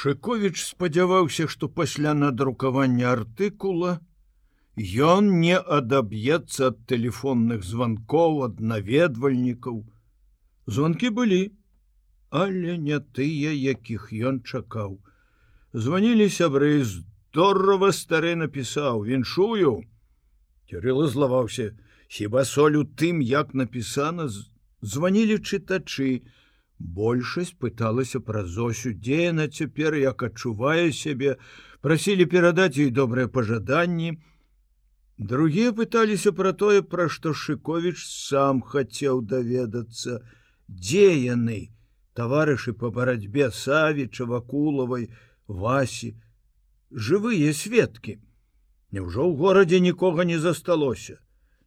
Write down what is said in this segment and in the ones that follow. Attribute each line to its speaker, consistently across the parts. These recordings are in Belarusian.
Speaker 1: Шковіч спадзяваўся, што пасля надрукавання артыкула ён не адаб'ецца ад тэлефонных званкоў ад наведвальнікаў. Званкі былі, але не тыя, якіх ён чакаў. Званілі сябры здорова стары напісаў віншую. Кірыла злаваўся, хіба соль у тым, як напісана, званілі чытачы, Большасць пыталася пра зосю, дзе яна цяпер як адчувае сябе, прасілі перадаць ёй добрыя пажаданні. Другія пыталіся пра тое, пра што Шковіч сам хацеў даведацца, дзе яны, таварышы па барацьбе Савіча, вакулавай, Васі, жывыя сведкі. Няўжо ў горадзе нікога не засталося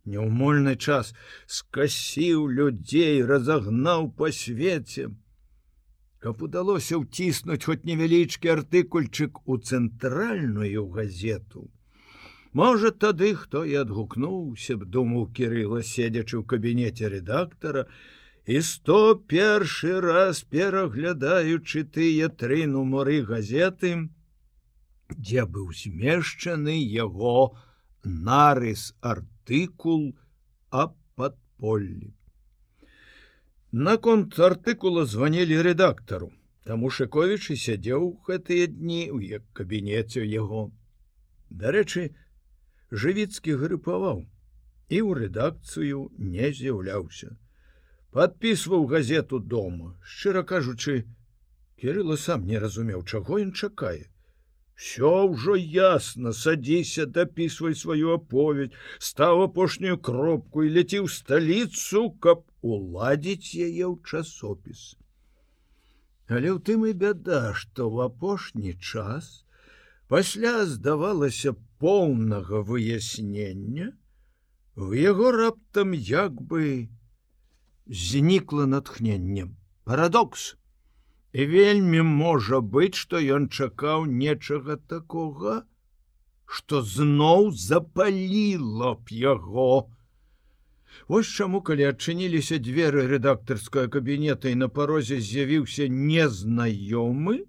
Speaker 1: неумольны час скасіў людзей разагнаў па свеце каб удалося ўціснуць хоць невялічкі артыкульчык у цэнтральную газету можа тады хто і адгукнуўся б думаў кирилла седзячы ў кабінеце редактора і сто першы раз пераглядаючы тыя тры нумары газеты дзе быў змешчаны яго нарыс артык артыкул о подполлі. Наконт артыкула званілі рэдактару, таму Шковіч і сядзеў гэтыя дні ў як кабінеце яго. Дарэчы, жывіцкі грыпаваў і ў рэдакцыю не з'яўляўся. Падпісваў газету дома, шчыра кажучы, Кірыла сам не разумеў, чаго ён чакае. Всё ўжо ясно, садзіся, дапісвай сваю аповедь, стаў апошнюю кропку і ляці ў сталіцу, каб уладзіць яе ў часопіс. Але ў тым і бяда, што ў апошні час, пасля здавалася поўнага выяснення, у яго раптам як бы знікла натхненнем. Парадокс і вельмі можа быць, што ён чакаў нечага такога, што зноў запаліла б яго. Вось чаму, калі адчыніліся дзверы рэдактарскага кабінета і на парозе з'явіўся незнаёмы,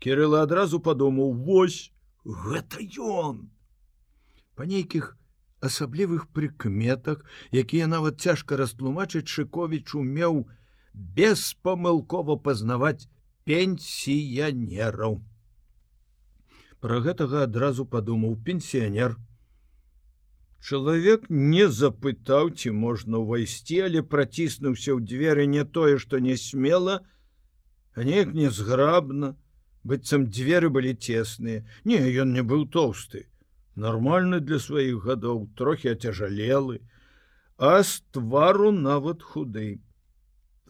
Speaker 1: Кірыла адразу падумаў: вось гэта ён. Па нейкіх асаблівых прыкметах, якія нават цяжка растлумачыць Шковіч умеў, беспамылкова пазнаваць пенсіянераў. Пра гэтага адразу падумаў пенсіянер. Чалавек не запытаў, ці можна ўвайсці, але праціснуўся ў дзверы не тое, што не смела, а неяк незграбна, быццам дзверы былі цесныя. Не, ён не быў тоўсты, нармальны для сваіх гадоў, трохі ацяжалелы, а з твару нават худый.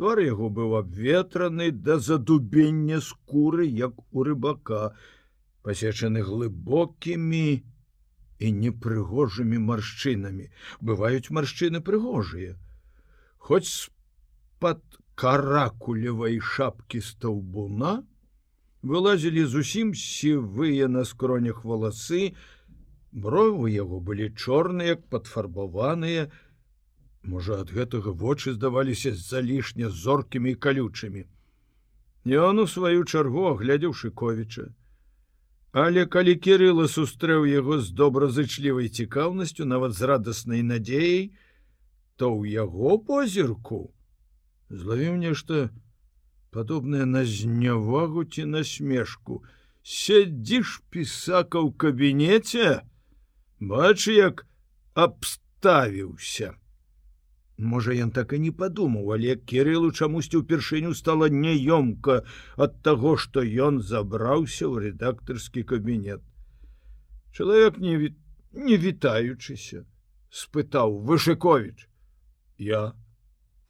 Speaker 1: Твар яго быў абветраны да задубення скуры, як у рыбака, пасечаны глыбокімі і непрыгожымі маршчынамі. Бываюць маршчыны прыгожыя. Хоць з-пад каракулевай шапкі стаўбуна вылазілі зусім сівыя на скронях валасы, бровы яго былі чорныя, як падфарбаваныя, Можа, ад гэтага вочы здаваліся залішне зоркімі і калючымі. Ён у сваю чаргу аглядзеў Шковіча. Але калі Кірыла сустрэў яго з добразычлівай цікаўнасцю, нават з радаснай надзеяй, то ў яго позірку злавіў нешта падобнае на знявагу ці на смешку. Сядзіш пісака ў кабінеце, Бач, як абставіўся. Можа, ён так і не падумаў, але кірылу чамусьці ўпершыню стала няёмка ад таго, што ён забраўся ў рэдактарскі кабінет. Чалавек не, ві... не вітаючыся, спытаў Вышыкович: Я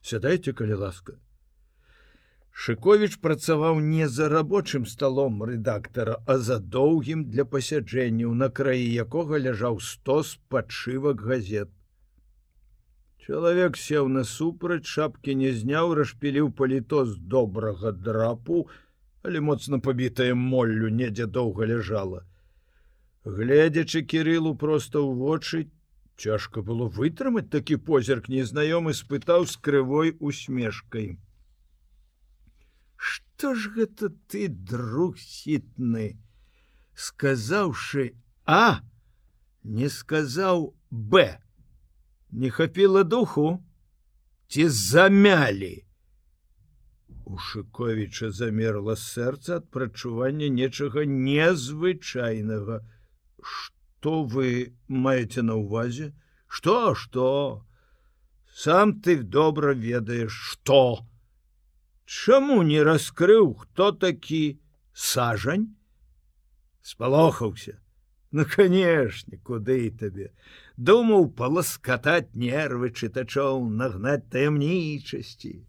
Speaker 1: сядайце, калі ласка. Шковіч працаваў не за рабочым сталом рэдактара, а за доўгім для пасяджэнняў, на краі якога ляжаў сто спадшывак газет. Чалавек сеў насупраць шапкі не зняў, расшпіліў паліто з добрага драпу, але моцна пабітае моллю недзе доўга ляжала. Гледзячы кірылу проста ў вочы, цяжка было вытрымаць такі позірк незнаёмы спытаў з крывой усмешкай. Што ж гэта ты друг сітны сказаўшы а не сказаў б не хапіла духу. Ці замялі. У шыковіча замерла сэрца ад прачування нечага незвычайнага. Что вы маеце на увазе что что сам ты добра ведаеш что Чаму не раскрыў хто такі сажань? Спалохаўся ну канешне куды табе. Думаў паласкатаць нервы чытачоў нагнаць таямнічасці.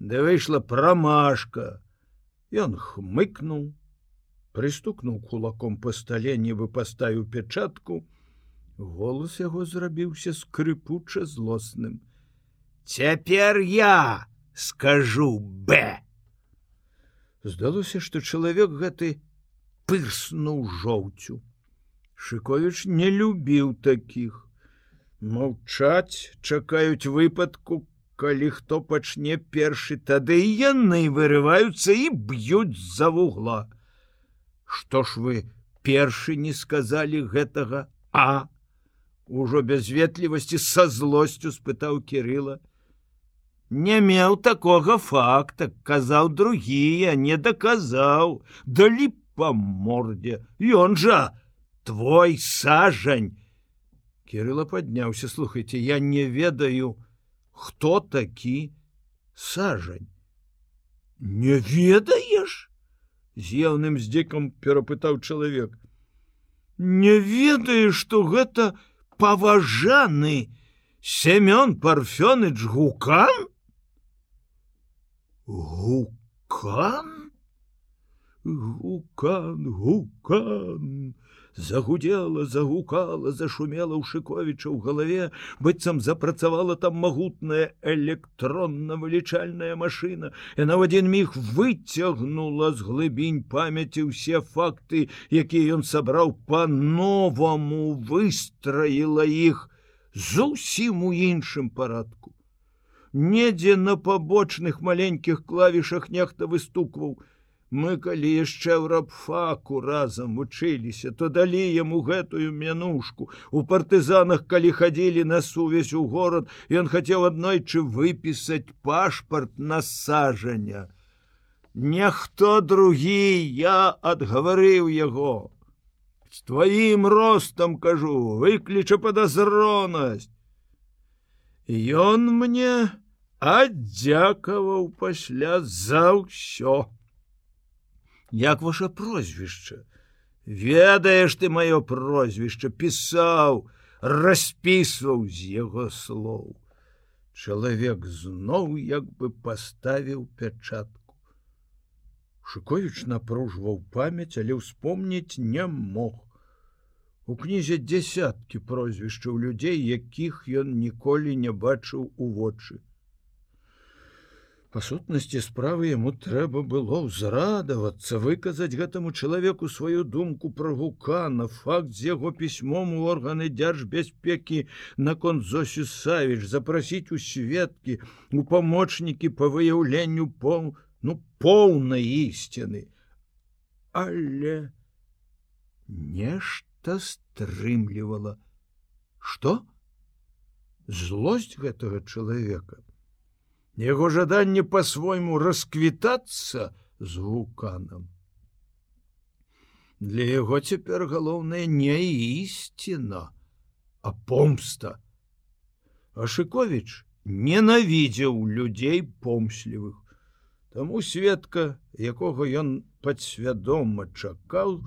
Speaker 1: Да выйшла прамашка. Ён хмыкнул прыстукнуў кулаком по стале нібы паставіў пячатку. Голос яго зрабіўся скрыпуча злосным. Цяпер я скажу б здалося што чалавек гэты пырснуў жоўцю шыковіч не любіў таких маўчаць чакаюць выпадку калі хто пачне першы тады яны вырываюцца і б'юць за вугла. Что ж вы першы не сказалі гэтага? А? Ужо без ветлівасці са злосцю спытаў кирилла не меў такога факта казаў другія не даказаў. Далі по морде ён жа твой сажань кирилла подняўся слухайте я не ведаю хто такі сажань не ведаеш з яўным здзекам перапытаў чалавек не ведаю что гэта паважаны семён парфёныч гукан? Гукан? Гукан гукан загудела загукала зашумела ў шыковіча ў галаве быццам запрацавала там магутная электронна вылічальная машина яна в один міг выцягнула з глыбінь памяці ўсе факты якія ён сабраў по-новаму выстраіла іх зусім у іншым парадку. Недзе на пабочных маленькіх клавішах нехта выстукваў Мы калі яшчэ ў рабфаку разам вучыліся, то далі яму гэтую мянушку. У партызанах, калі хадзілі на сувязь у горад, ён хацеў аднойчы выпісаць пашпарт насажання. Няхто другі я адгаварыў яго. З тваім ростам кажу, выкліча падазронасць. Ён мне аддзякаваў пасля за ўсё як ваше прозвішча? Ведаеш ты маё прозвішча пісаў распісваў з яго слоў. Чалавек зноў як бы паставіў пячатку. Шуковіч напружваў памяць але ўспомніць не мог. У кнізе дзясяткі прозвішчаў людзей якіх ён ніколі не бачыў у вочы Па сутнасці справы яму трэба было ўзрадавацца, выказаць гэтаму чалавеку сваю думку пра гукана, факт з яго пісьмом у органы дзяржбяспекі наконт Зосю Савіч, запрасіць у сведкі, у памочнікі па выяўленню пол, ну поўнай ісціны. Але нешта стрымлівала. Што? Злосць гэтага чалавека яго жаданне по-свойму расквітацца з вулканам. Для яго цяпер галоўнае не ісціна, а помста. Ашыкович ненавідзеў людзей помслівых. Таму сведка, якога ён падсвядома чакаў,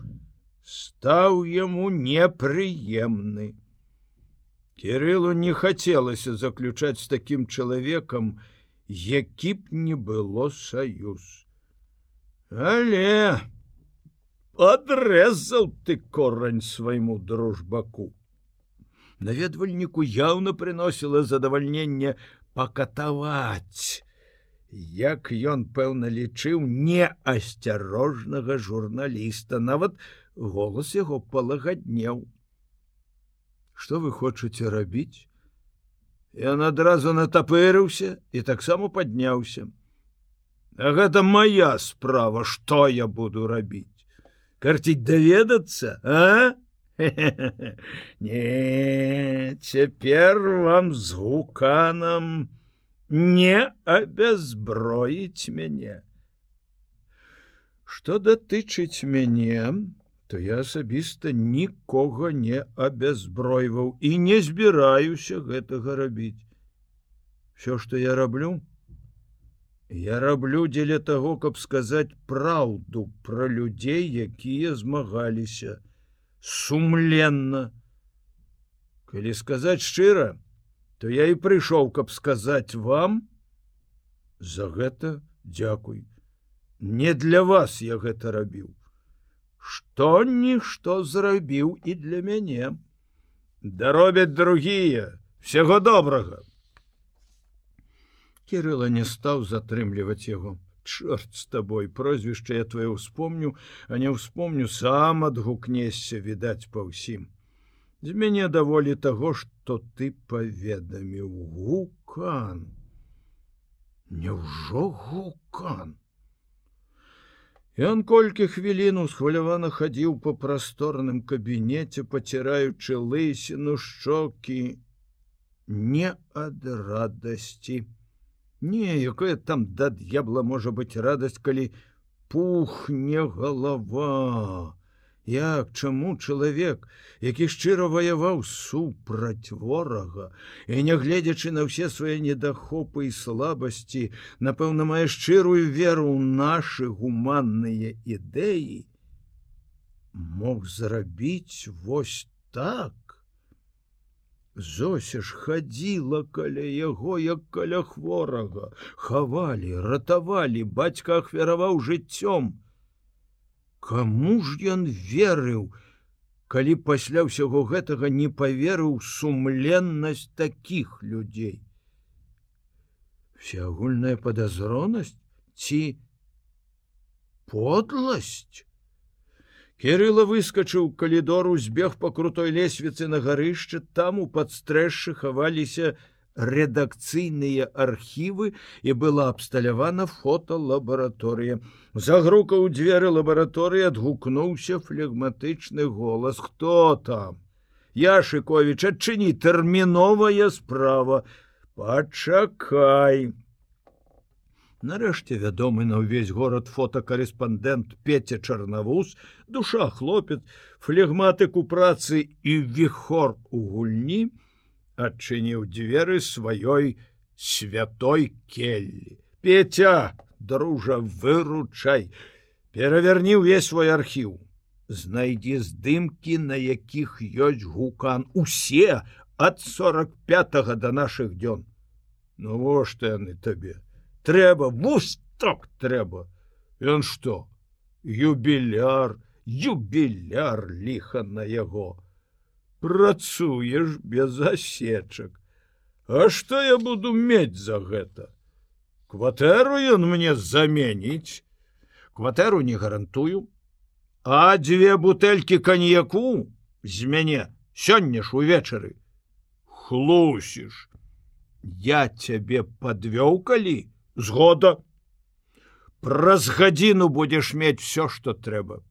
Speaker 1: стаў яму непрыемны. Кірылу не хацелася заключаць з такім чалавекам, які б не было саюз. Але адрэзаў ты корань свайму дружбаку. Наведвальніку яўна прыносіла задавальненне пакатаваць, як ён пэўна лічыў неасцярожнага журналіста, нават голас яго палагаднеў. Што вы хочаце рабіць? Ён адразу натапырыўся і таксама падняўся. А гэта моя справа что я буду рабіць карціць даведацца а? Не цяпер вам з гуканам не абязброіць мяне что датычыць мяне то я асабіста нікога не абязбройваў і не збіраюся гэтага рабіць. Все что я раблю я раблю дзеля того каб сказаць праўду пра людзей якія змагаліся сумленна. Калі сказаць шчыра то я і прыйшоў каб сказаць вам за гэта дзякуй. Не для вас я гэта рабіў что нішто зрабіў і для мяне. Даробяць другія всего добрага. Кирыла не стаў затрымліваць яго. Чорт з табой прозвішча я твоё успомню а не ўспомню сам адгукнесся відаць па ўсім. З мяне даволі таго что ты паведаміў. Гукан! Няўжо гукан Ён колькі хвілін усхвалявана хадзіў па прасторным кабінеце, паціраючы лысіну шчокі не ад радасці. Не, якое там да д'ябла можа быць радасць, калі пухне галава. Як чаму чалавек, які шчыра ваяваў супраць ворага і нягледзячы на ўсе свае недахопы і слабасці, напэўна, мае шчырую веру ў нашы гуманныя ідэі, мог зрабіць вось так. Зося ж хадзіла каля яго, як каля хворага, хавалі, ратавалі, бацька ахвяраваў жыццём, Каму ж ён верыў, калі пасля ўсяго гэтага не поверыў сумленнасць таких людзей. Всеагульная подазронасць ці подласць. Кирыла выскочыў калідору, збег по крутой лесвіцы на гарышчы, там у падстрэшшы хаваліся, рэдакцыйныя архівы і была абсталявана фотолабараторыя. Загрука ў дзверы лабараторыі адгукнуўся флегматычны голас. Хто там? Яшыкович адчыні тэрміновая справа. Пачакай! Нарэшце вядомы на ўвесь горад фотокарэспандэнт Пеця чарнавуз душа хлопец флегматык у працы і віхор у гульні, адчыніў дзверы сваёй святой келлі. Петя, дружа, выручай, пераверні ўвесь свой архіў. Знайдзі здымкі, на якіх ёсць гукан усе ад 45 до наших дзён. Ну во што яны табе. Трэба вусток трэба. Ён што? Юбіляр, юбіляр ліха на яго працуеш без асечак. А што я буду мець за гэта? Кватэру ён мне заменіць. Кватэру не гарантую, А дзве бутэлькі каньяку з мяне сёння ж увечары. Хлусіш. Я цябе падвёў калі згода. Праз гадзіну будзеш мець все, што трэба.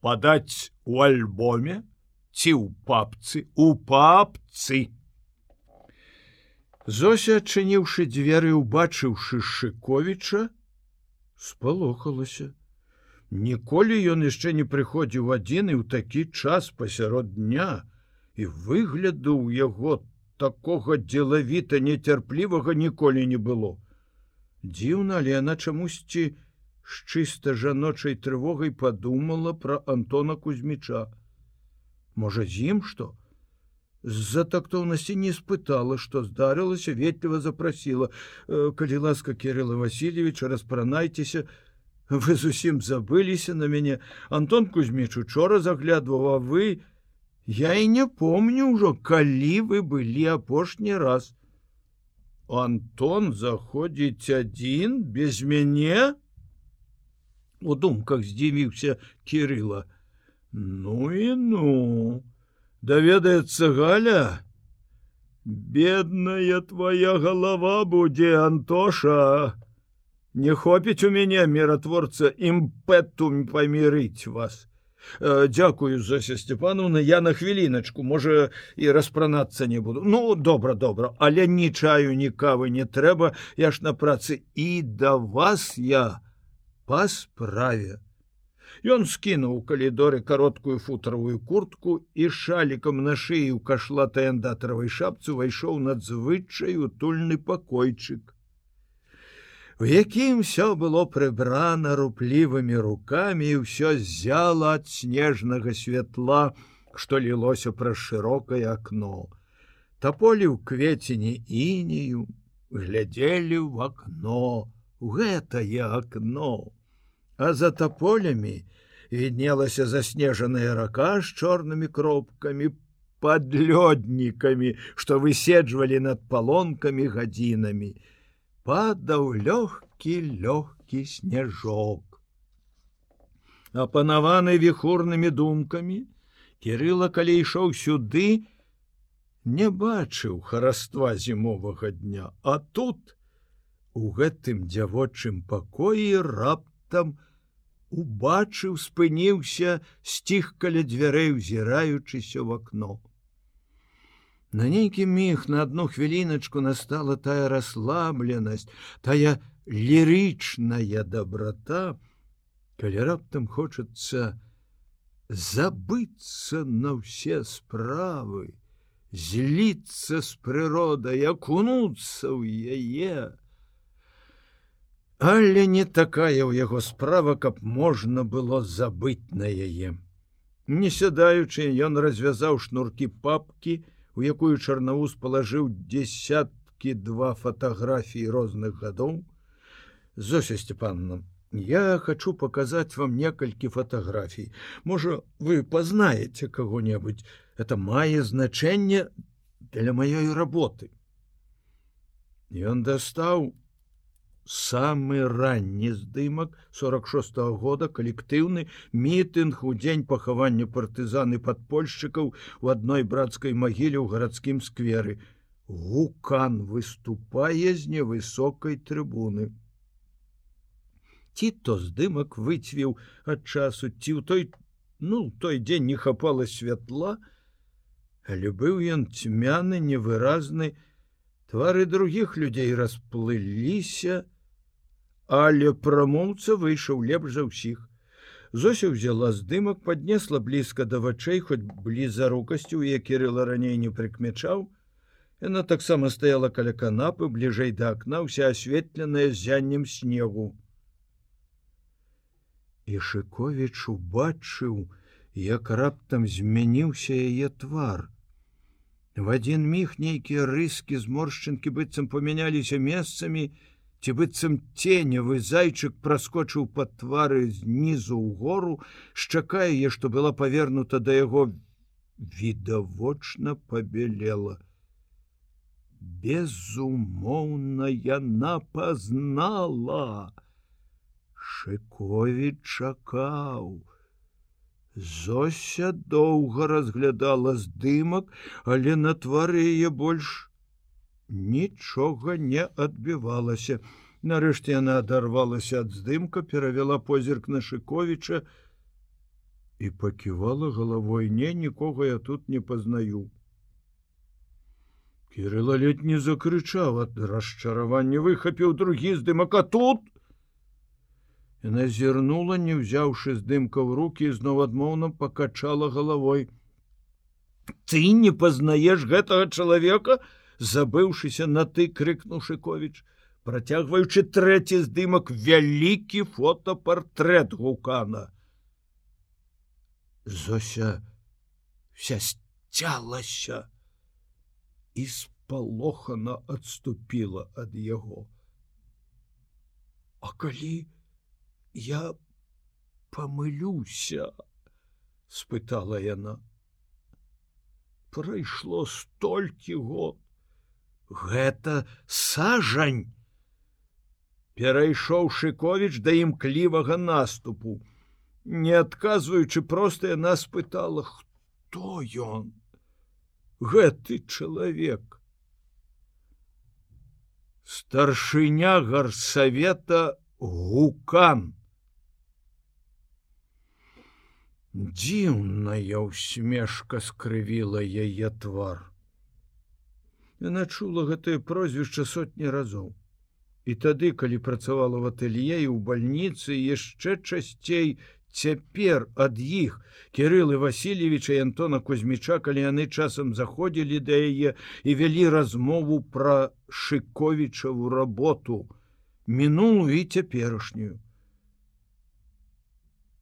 Speaker 1: Падаць у альбоме, ці ў папцы? У папцы. Зося адчыніўшы дзверы убачыўшы шыковіча спалохалася. Ніколі ён яшчэ не прыходзіў адзін і ў такі час пасярод дня і выгляду ў яго такога дзелавіта нецярплівага ніколі не было. Дзіўна але яна чамусьці з чыста жаночай трывогай падумала пра Антона кузьміча можа з ім что з-за тактоўнасці не спытала что здарылася ветліва запросила «Э, калі ласка кирилла васильевича распранайцеся вы зусім забыліся на мяне антон кузьміч учора заглядваў а вы я і не помню ўжо калі вы былі апошні раз антон заходзіць адзін без мяне у думках здзівіўся кирилла Ну і ну, даведаецца Галя, бедная твоя голова будзе Антоша, Не хопіць у мяне міратворца імпэтум памірыць вас. Э, дзякую Зося Степановна, я на хвіліначку, можа і распранацца не буду. Ну добра, добра, але ні чаю, ні кавы не трэба, я ж на працы. І да вас я па справе. Ён скінуў у калідоры кароткую футравую куртку і шалікам на шыі ў кашлатай андатравай шапцу ўвайшоў надзвычай утульны пакойчык у якім все было прыбрана руплівымі руками і ўсё зяла ад снежнага святла, што лілося праз шырокае акно. Таполі ў кветені інію глядзелі ў акно, гэтае акно. А за таполямі віднелася заснежаная рака з чорнымі кропкамі, подлёднікамі, што выседжвалі над палонкамі гадзінамі падаў лёгкі лёгкі снежок. Апанаваны віхурнымі думкамі, Кірыла, калі ішоў сюды, не бачыў хараства зімовага дня, а тут у гэтым дзявочым пакоі раптам убачыў, спыніўся, сціх каля дзвярэй, узіраючыся в акно. На нейкі міг на одну хвіліначку настала тая расслабленасць, тая лірычная доброта, калі раптам хочацца забыцца на ўсе справы, зліцца з прыродай, акунуцца ў яе. Але не такая ў яго справа, каб можна было забыць на яе. Не сядаючы, ён развязаў шнуркі папкі, у якую чарнаус палажыў десяткі два фатаграфіі розных гадоў. Зося степанна я хочу показать вам некалькі фатаграфій. Можа вы пазнаеце кого-небудзь это мае значэнне для маёй работы ён дастаў самы ранні здымак 46 -го года калектыўны мітынг у дзень пахавання партызаны падпольшчыкаў у адной брацкай магіле ў гарадскім скверы. Гукан выступае з невысокай трыбуны. Ці то здымак выцвіў ад часу ці ў той ну той дзень не хапала святла але быў ён цьмяны невыразны. Твары других людзей расплыліся але прамоўца выйшаў лепш за ўсіх. Зося ўзяла здымак, паднесла блізка да вачэй, хоць блізарукасцю, які рыла раней не прыкмячаў. Яна таксама стаяла каля канапы бліжэй да акна, вся асветленая зяннем снегу. І Шковіч убачыў, як раптам змяніўся яе твар. В адзін міг нейкія рыскі зморшчынкі быццам памяняліся месцамі, ці быццам ценевы зайчык праскочыў па твары знізу ў гору, шчакае, што была павернута да яго відавочна пабелела. Безумоўна яна пазнала. Шкові чакаў. Зося доўга разглядала здымак, але на твары яе больш нічога не адбівалася. Нарэшце яна адарвалася ад здымка, перавяла позірк на Шковіча і паківала галавой не нікога я тут не пазнаю. Кірыла ледь не закрычаў ад расчаравання, выхапіў другі здымака тут. Яна зірнула, не ўзяўшы здымка ў руки, зноў адмоўна пакачала галавой. Ты не пазнаеш гэтага чалавека, забыўшыся на ты крыкнуў шыковіч працягваючы трэці здымак вялікі фотопартрэт гукана зося вся сцялася і спалохана адступіла ад яго а калі я памылюся спытала яна прайшло столькі год гэта сажань перайшоў шыковіч да імклівага наступу не адказваючы проста яна спытала хто ён гэты чалавек старшыня гарсавета гукан. Дзіўная ўсмешка скрывіла яе твар. Яна чула гэтае прозвішча сотні разоў. І тады, калі працавала в ателье і ў бальніцы яшчэ часцей цяпер ад іх Кірылы Васильевича і Антона Кузьміча, калі яны часам заходзілі да яе і вялі размову пра шыковічаву работу, мінулую і цяперашнюю.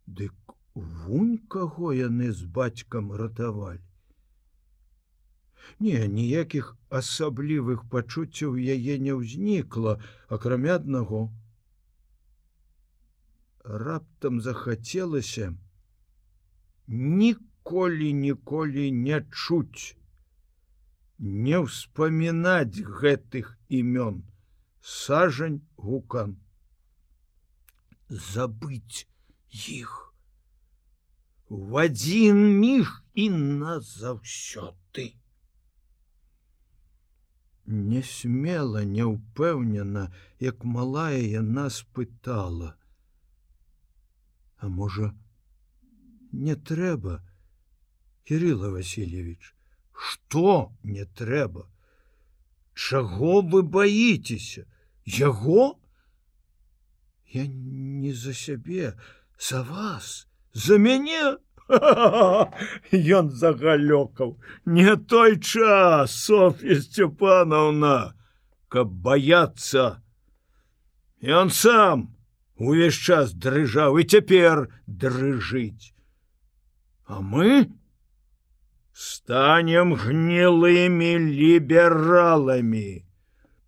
Speaker 1: Дык вунь каго яны з бацькам ратавалі. Не, ніякіх асаблівых пачуццяў яе не ўзнікла, акрамя аднаго. Раптам захацелася ніколі ніколі не чуць, не ўспамінаць гэтых імён, сажань гукан, забыць іх. В адзін міг і назаўсёды не смела няўпэўнена як малая яна спытала. А можа не трэба кирилла васильевич? Что не трэба? Чаго вы боитеся яго? Я не за сябе за вас за мяне Ён загалёкаў не той час Софья Степановна, каб баяцца. Ён сам увесь час дрыжаў і цяпер дрыжыць. А мы станем гнілымі лібераламі,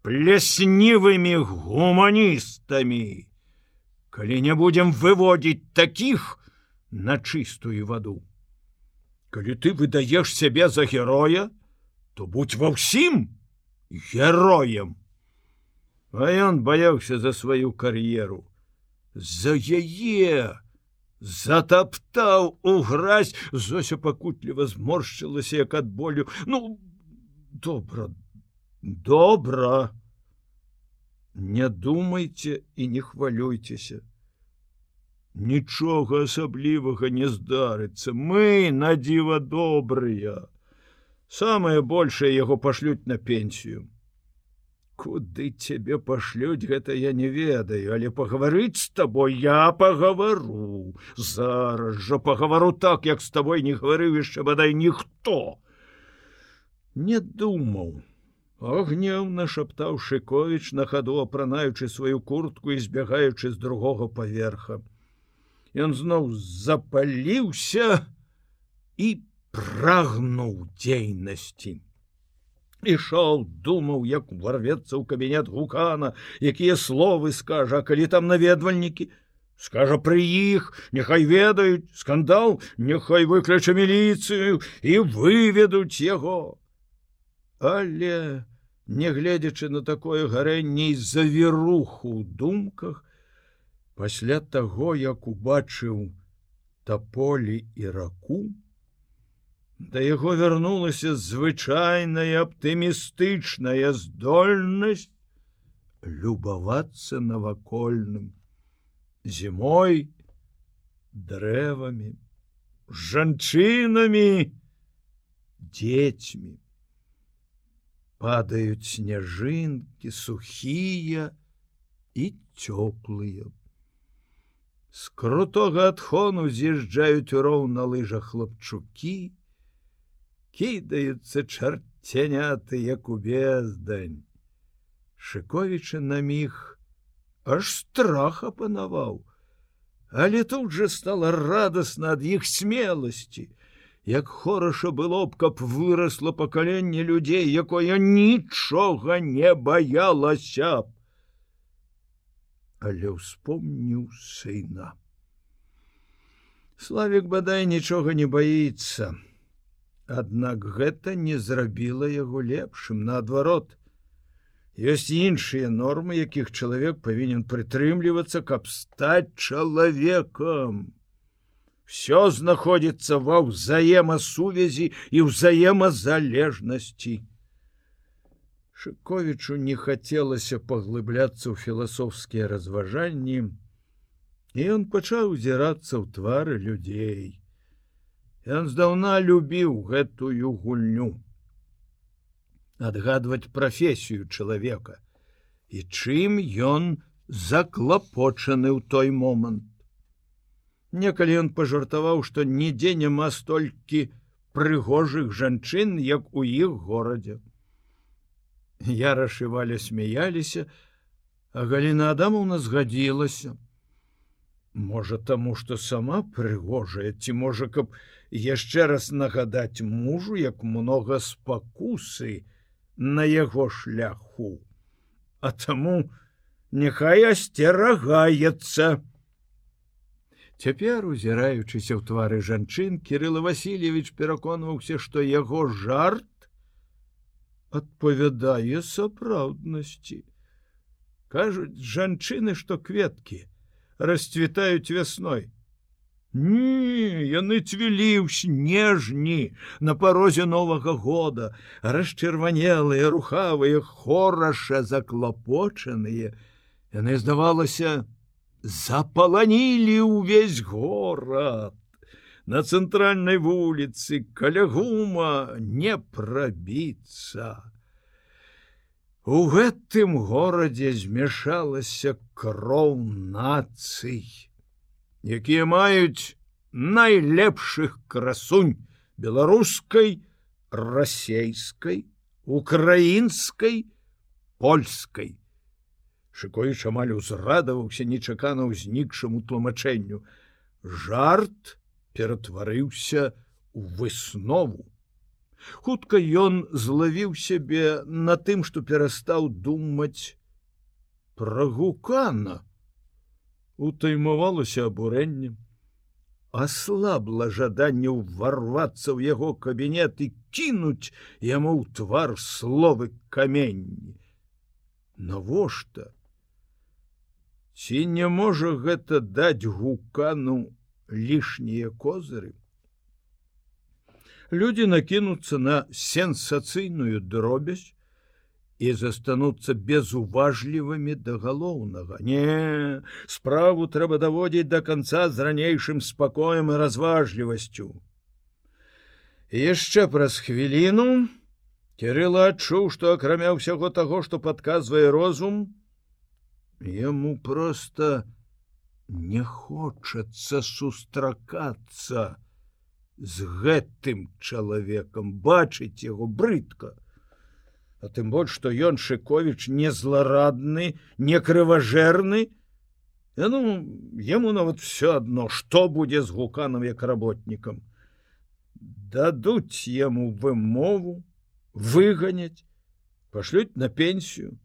Speaker 1: плеснівымі гуманістамі. Калі не будзем выводзіць таких, на чыстую ваду. Калі ты выдаеш сябе за героя, то будь ва ўсім героем. А ён баяўся за сваю кар'еру. За яе затаптаў у гразь, Зося пакутліва зморшчылася як ад болю. Ну добра, добра. Не думайце і не хвалюйцеся нічога асаблівага не здарыцца мы на дзіва добрыя самае большее яго пашлюць на пенсію куды цябе пашлюць гэта я не ведаю але пагаварыць з табой я пагавару зараз жа пагавару так як з табой не гаварыў яшчэ бадай ніхто не думаў гневна шаптаў шыковіч на хаду апранаючы сваю куртку і збягаючы з другога паверха ён зноў запаліўся і прагнуў дзейнасці. Ішоў, думаў, як уварвецца ў кабінет гукана, якія словы скажа, калі там наведвальнікі, скажа пры іх, няхай ведаюць скандал, няхай выключа міліцыю і выведуць яго. Але, нягледзячы на такое гарэнне і завіруху ў думках, пасля таго як убачыў таполі і раку да яго вярнулася звычайная аптымістычная здольнасць любавацца навакольным зімой дрэвамі жанчынамі дзецьмі. Падаюць сняжынкі сухія і цёплыя З крутога адхону з'язджаюць роў на лыжах хлопчукі, кідаюцца чарцяняты, як у бездань. Шыковічы на міг аж страх апанаваў, Але тут жа стала радасна ад іх смеласці, як хораша было б, каб вырасла пакаленне людзей, якое нічога не баялася б але ўспомніў сына. Славік бадай нічога не баіцца. Аднак гэта не зрабіла яго лепшым наадварот. Ёсць іншыя нормы, якіх чалавек павінен прытрымлівацца, каб стаць чалавекам. Всё знаходзіцца ва ўзаемасувязі і ўзаемазалежнасці. Шковічу не хацелася паглыбляцца ў філасофскія разважанні, і ён пачаў узірацца ў твары людзей. Ён здаўна любіў гэтую гульню. Адгадваць прафесію чалавека і чым ён заклапочаны ў той момант. Некалі ён пажартаваў, што нідзе няма столькі прыгожых жанчын, як у іх горадзе. Я рашывалі смяяліся, а Галіна Адамаўна згадзілася. Можа таму, што сама прыгожая, ці можа, каб яшчэ раз нагадаць мужу, як многа спакусы на яго шляху. А таму няхай асцерагаецца. Цяпер, узіраючыся ў твары жанчын, Кірыла Васильевич пераконваўся, што яго жарт адпавядае сапраўднасці. Кажуць жанчыны, што кветкі, расцвітаюць вясной. Не, яны цвілі ў снежні на парозе новага года, расчырванелыя, рухавыя, хораша заклапочаныя. Яны, здавалася, запаланілі ўвесь горад. На цэнтральнай вуліцы каля гума не прабіцца. У гэтым горадзе змяшалася кроў нацый, якія маюць найлепшых красунь беларускай, расейскай, украінскай, польскай. Шыкоіч амаль узрадаваўся нечакана ўзнікшаму тлумачэнню. Жарт ператварыўся ў выснову. Хутка ён злавіў сябе на тым што перастаў думаць пра гукана. Утаймавалася абурэннем аслабла жаданне ўварвацца ў яго кабінет і кінуць яму ў твар словы каменні. Навошта? Ці не можа гэта даць гукану лішнія козыры. Люди накінуцца на сенсацыйную дробязь і застануцца безуважлівымі да галоўнага не справу трэба даводзіць до конца з ранейшым спакоем і разважлівасцю яшчэ праз хвіліну кирилла адчуў што акрамя ўсяго таго што падказвае розум яму просто не хочацца сустракацца з гэтым чалавекам. Бачыць яго брыдка. А тым больш што ён шыковіч не зларадны не крыважэрны. Ну яму нават все адно што будзе з гуканам як работнікам. Дадуць яму вымову выганяць пашлюць на пенсію.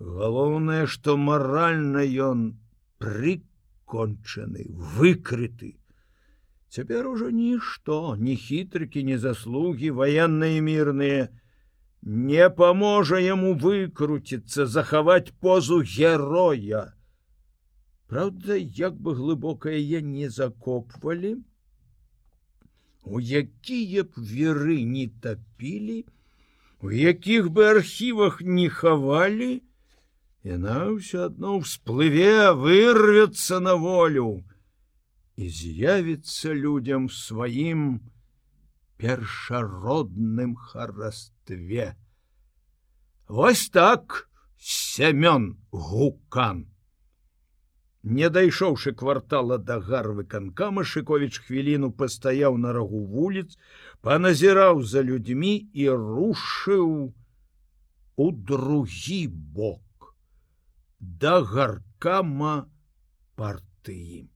Speaker 1: Галоўнае што маральна ён прыкончаны выкрыты Цяпер ужо нішто, ні хітрыкі, ні заслугі, ваенныя мірныя, не паможа яму выкруціцца, захаваць позу героя. Праўда, як бы глыбокае я не закопвалі, У якія б веры не тапілі, у якіх бы архівах не хавалі, яна ўсё адно ўсплыве, вырвецца на волю і з'явіцца людям сваім першародным харастве. Вось так Семён гукан. Не дайшоўшы квартала да гарвы канкама Шковіч хвіліну пастаяў на рагу вуліц, паназіраў за людзьмі і рушыў у другі бок да гаркама партыі.